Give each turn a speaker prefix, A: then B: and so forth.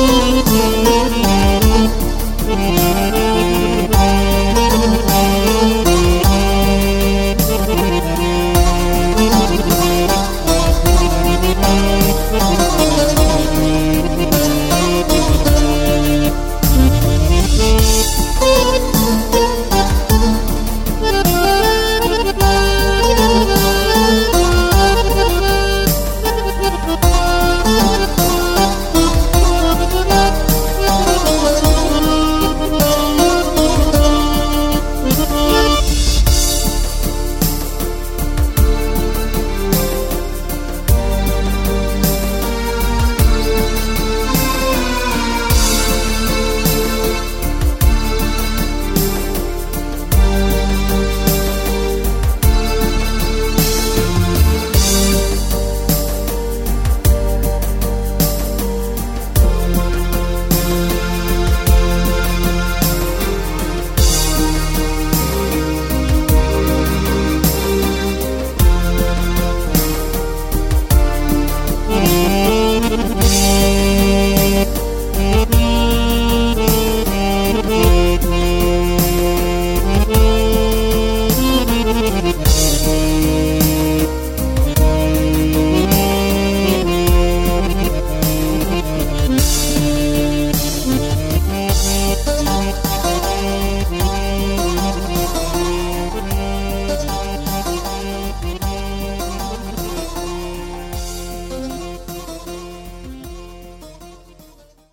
A: Müzik